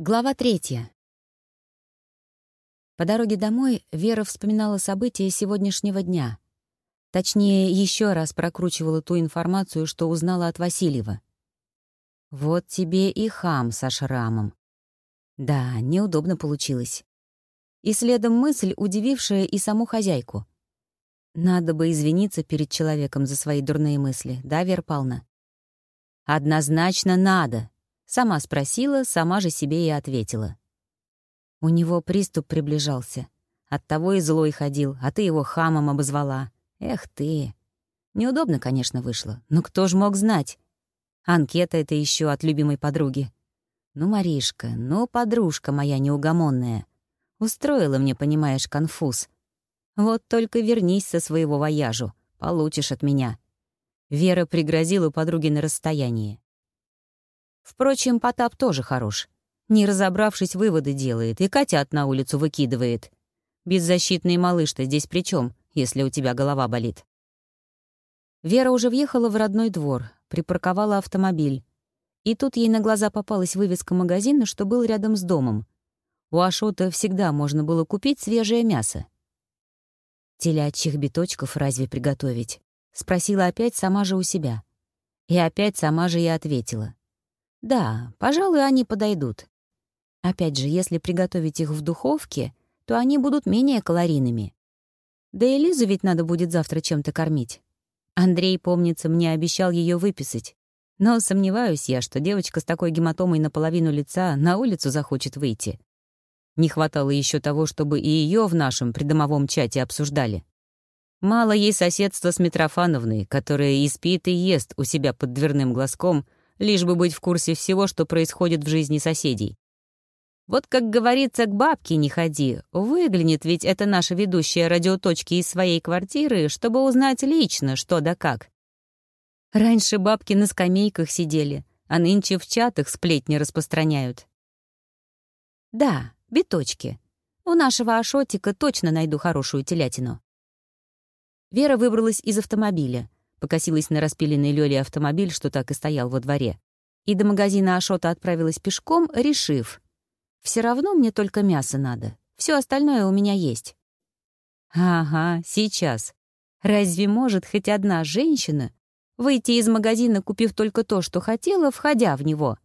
Глава третья. По дороге домой Вера вспоминала события сегодняшнего дня. Точнее, еще раз прокручивала ту информацию, что узнала от Васильева. Вот тебе и хам со шрамом. Да, неудобно получилось. И следом мысль, удивившая и саму хозяйку. Надо бы извиниться перед человеком за свои дурные мысли, да, Вера Павловна? Однозначно надо, Сама спросила, сама же себе и ответила. У него приступ приближался. Оттого и злой ходил, а ты его хамом обозвала. Эх ты. Неудобно, конечно, вышло, но кто ж мог знать? Анкета это еще от любимой подруги. Ну, Маришка, ну, подружка моя неугомонная. Устроила мне, понимаешь, конфуз. Вот только вернись со своего вояжу, получишь от меня. Вера пригрозила подруге на расстоянии. Впрочем, Потап тоже хорош. Не разобравшись, выводы делает и котят на улицу выкидывает. Беззащитный малыш-то здесь при чем, если у тебя голова болит? Вера уже въехала в родной двор, припарковала автомобиль. И тут ей на глаза попалась вывеска магазина, что был рядом с домом. У Ашота всегда можно было купить свежее мясо. «Телячьих биточков разве приготовить?» — спросила опять сама же у себя. И опять сама же и ответила. Да, пожалуй, они подойдут. Опять же, если приготовить их в духовке, то они будут менее калорийными. Да и Лизу ведь надо будет завтра чем-то кормить. Андрей, помнится, мне обещал ее выписать. Но сомневаюсь я, что девочка с такой гематомой наполовину лица на улицу захочет выйти. Не хватало еще того, чтобы и ее в нашем придомовом чате обсуждали. Мало ей соседства с Митрофановной, которая и спит, и ест у себя под дверным глазком — лишь бы быть в курсе всего, что происходит в жизни соседей. Вот, как говорится, к бабке не ходи. Выглянет ведь это наша ведущая радиоточки из своей квартиры, чтобы узнать лично, что да как. Раньше бабки на скамейках сидели, а нынче в чатах сплетни распространяют. Да, биточки. У нашего Ашотика точно найду хорошую телятину. Вера выбралась из автомобиля покосилась на распиленный Лёле автомобиль, что так и стоял во дворе, и до магазина Ашота отправилась пешком, решив, все равно мне только мясо надо, все остальное у меня есть. Ага, сейчас. Разве может хоть одна женщина выйти из магазина, купив только то, что хотела, входя в него?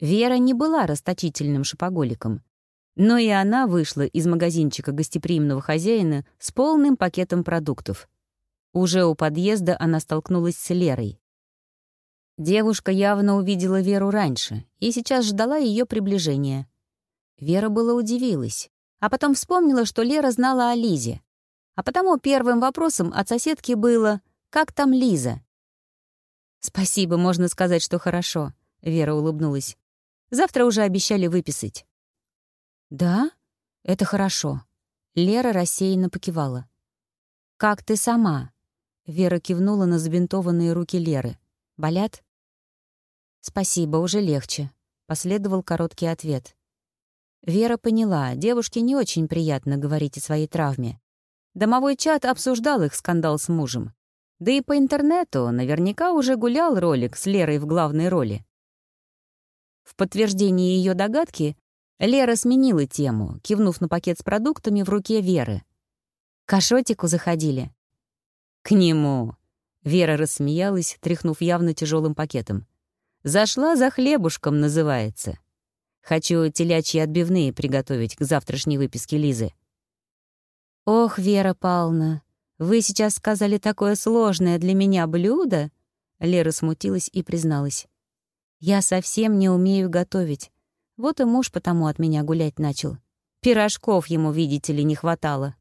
Вера не была расточительным шопоголиком, но и она вышла из магазинчика гостеприимного хозяина с полным пакетом продуктов — уже у подъезда она столкнулась с Лерой. Девушка явно увидела Веру раньше и сейчас ждала ее приближения. Вера была удивилась, а потом вспомнила, что Лера знала о Лизе. А потому первым вопросом от соседки было «Как там Лиза?» «Спасибо, можно сказать, что хорошо», — Вера улыбнулась. «Завтра уже обещали выписать». «Да? Это хорошо». Лера рассеянно покивала. «Как ты сама?» Вера кивнула на забинтованные руки Леры. «Болят?» «Спасибо, уже легче», — последовал короткий ответ. Вера поняла, девушке не очень приятно говорить о своей травме. Домовой чат обсуждал их скандал с мужем. Да и по интернету наверняка уже гулял ролик с Лерой в главной роли. В подтверждение ее догадки Лера сменила тему, кивнув на пакет с продуктами в руке Веры. «К Ашотику заходили?» «К нему!» Вера рассмеялась, тряхнув явно тяжелым пакетом. «Зашла за хлебушком, называется. Хочу телячьи отбивные приготовить к завтрашней выписке Лизы». «Ох, Вера Павловна, вы сейчас сказали такое сложное для меня блюдо?» Лера смутилась и призналась. «Я совсем не умею готовить. Вот и муж потому от меня гулять начал. Пирожков ему, видите ли, не хватало».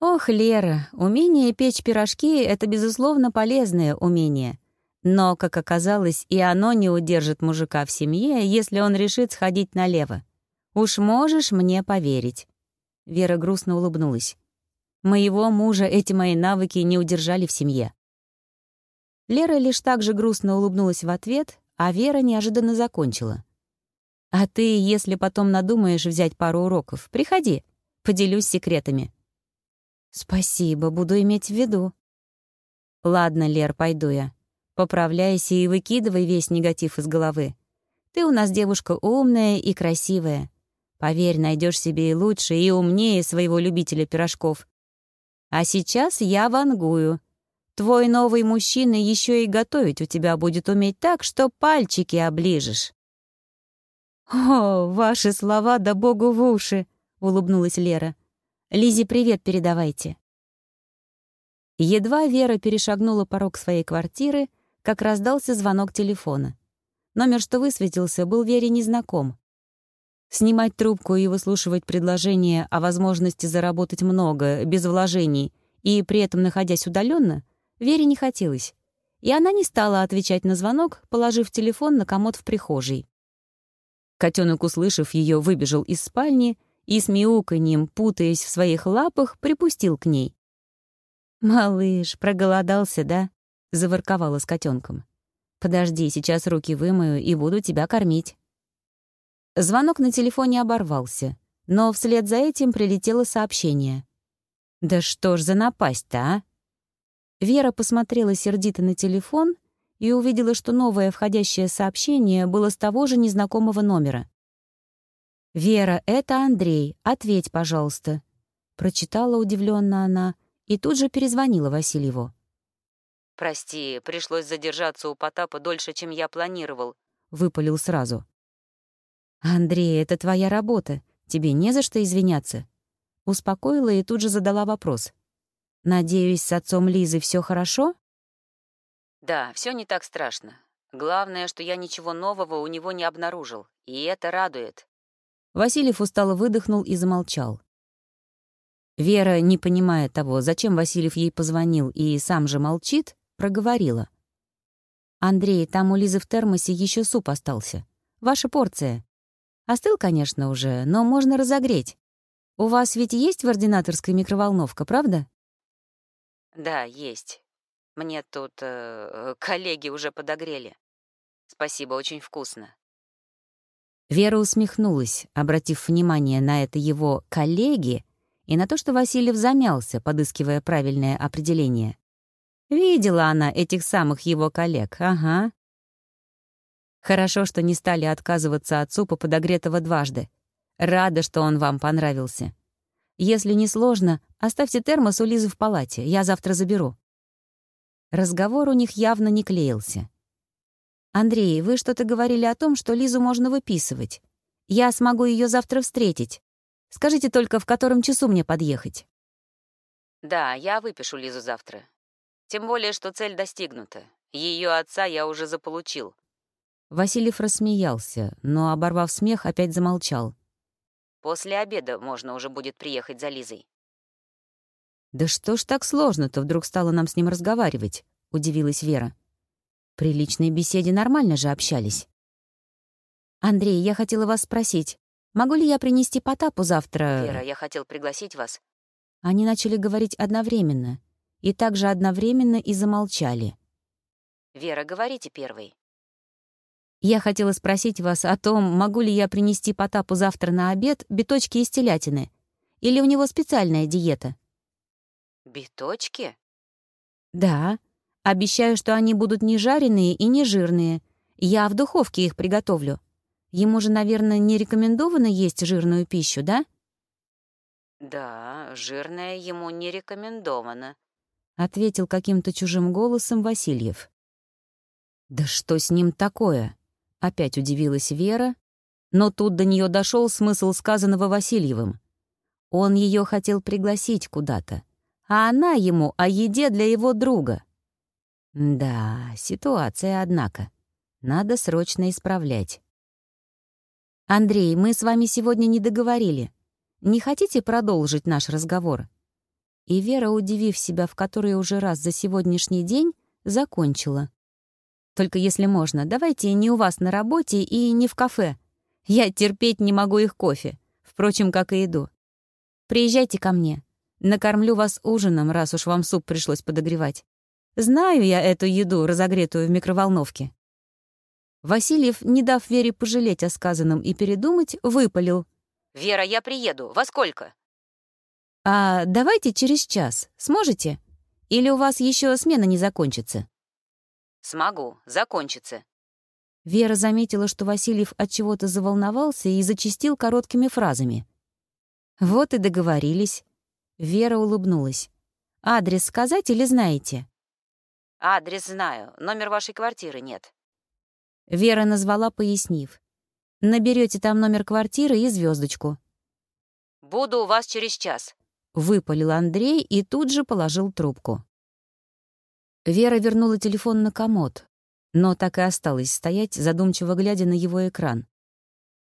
Ох, Лера, умение печь пирожки — это, безусловно, полезное умение. Но, как оказалось, и оно не удержит мужика в семье, если он решит сходить налево. Уж можешь мне поверить. Вера грустно улыбнулась. Моего мужа эти мои навыки не удержали в семье. Лера лишь так же грустно улыбнулась в ответ, а Вера неожиданно закончила. «А ты, если потом надумаешь взять пару уроков, приходи, поделюсь секретами. «Спасибо, буду иметь в виду». «Ладно, Лер, пойду я. Поправляйся и выкидывай весь негатив из головы. Ты у нас девушка умная и красивая. Поверь, найдешь себе и лучше, и умнее своего любителя пирожков. А сейчас я вангую. Твой новый мужчина еще и готовить у тебя будет уметь так, что пальчики оближешь». «О, ваши слова да богу в уши!» — улыбнулась Лера. Лизе привет передавайте». Едва Вера перешагнула порог своей квартиры, как раздался звонок телефона. Номер, что высветился, был Вере незнаком. Снимать трубку и выслушивать предложение о возможности заработать много, без вложений, и при этом находясь удаленно, Вере не хотелось. И она не стала отвечать на звонок, положив телефон на комод в прихожей. Котенок, услышав ее, выбежал из спальни и с мяуканьем, путаясь в своих лапах, припустил к ней. «Малыш, проголодался, да?» — заворковала с котенком. «Подожди, сейчас руки вымою и буду тебя кормить». Звонок на телефоне оборвался, но вслед за этим прилетело сообщение. «Да что ж за напасть-то, а?» Вера посмотрела сердито на телефон и увидела, что новое входящее сообщение было с того же незнакомого номера. «Вера, это Андрей. Ответь, пожалуйста», — прочитала удивленно она и тут же перезвонила Васильеву. «Прости, пришлось задержаться у Потапа дольше, чем я планировал», — выпалил сразу. «Андрей, это твоя работа. Тебе не за что извиняться». Успокоила и тут же задала вопрос. «Надеюсь, с отцом Лизы все хорошо?» «Да, все не так страшно. Главное, что я ничего нового у него не обнаружил, и это радует». Васильев устало выдохнул и замолчал. Вера, не понимая того, зачем Васильев ей позвонил и сам же молчит, проговорила. «Андрей, там у Лизы в термосе еще суп остался. Ваша порция. Остыл, конечно, уже, но можно разогреть. У вас ведь есть в ординаторской микроволновка, правда?» «Да, есть. Мне тут э, коллеги уже подогрели. Спасибо, очень вкусно». Вера усмехнулась, обратив внимание на это его «коллеги» и на то, что Васильев замялся, подыскивая правильное определение. Видела она этих самых его коллег, ага. Хорошо, что не стали отказываться от супа подогретого дважды. Рада, что он вам понравился. Если не сложно, оставьте термос у Лизы в палате, я завтра заберу. Разговор у них явно не клеился. «Андрей, вы что-то говорили о том, что Лизу можно выписывать. Я смогу ее завтра встретить. Скажите только, в котором часу мне подъехать?» «Да, я выпишу Лизу завтра. Тем более, что цель достигнута. Ее отца я уже заполучил». Васильев рассмеялся, но, оборвав смех, опять замолчал. «После обеда можно уже будет приехать за Лизой». «Да что ж так сложно-то вдруг стало нам с ним разговаривать?» — удивилась Вера. При личной беседе нормально же общались. «Андрей, я хотела вас спросить, могу ли я принести Потапу завтра...» «Вера, я хотел пригласить вас». Они начали говорить одновременно. И также одновременно и замолчали. «Вера, говорите первой». «Я хотела спросить вас о том, могу ли я принести Потапу завтра на обед биточки из телятины. Или у него специальная диета?» «Биточки?» «Да. Обещаю, что они будут не жареные и не жирные. Я в духовке их приготовлю. Ему же, наверное, не рекомендовано есть жирную пищу, да? Да, жирная ему не рекомендовано, ответил каким-то чужим голосом Васильев. Да что с ним такое? Опять удивилась Вера, но тут до нее дошел смысл сказанного Васильевым. Он ее хотел пригласить куда-то, а она ему о еде для его друга. Да, ситуация, однако. Надо срочно исправлять. «Андрей, мы с вами сегодня не договорили. Не хотите продолжить наш разговор?» И Вера, удивив себя в который уже раз за сегодняшний день, закончила. «Только если можно, давайте не у вас на работе и не в кафе. Я терпеть не могу их кофе, впрочем, как и еду. Приезжайте ко мне. Накормлю вас ужином, раз уж вам суп пришлось подогревать. Знаю я эту еду, разогретую в микроволновке». Васильев, не дав Вере пожалеть о сказанном и передумать, выпалил. «Вера, я приеду. Во сколько?» «А давайте через час. Сможете? Или у вас еще смена не закончится?» «Смогу. Закончится». Вера заметила, что Васильев от чего-то заволновался и зачастил короткими фразами. Вот и договорились. Вера улыбнулась. «Адрес сказать или знаете?» «Адрес знаю, номер вашей квартиры нет». Вера назвала, пояснив. «Наберете там номер квартиры и звездочку. «Буду у вас через час», — выпалил Андрей и тут же положил трубку. Вера вернула телефон на комод, но так и осталась стоять, задумчиво глядя на его экран.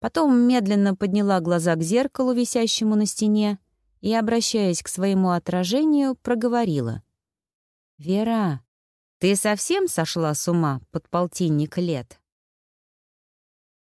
Потом медленно подняла глаза к зеркалу, висящему на стене, и, обращаясь к своему отражению, проговорила. «Вера, ты совсем сошла с ума под полтинник лет?»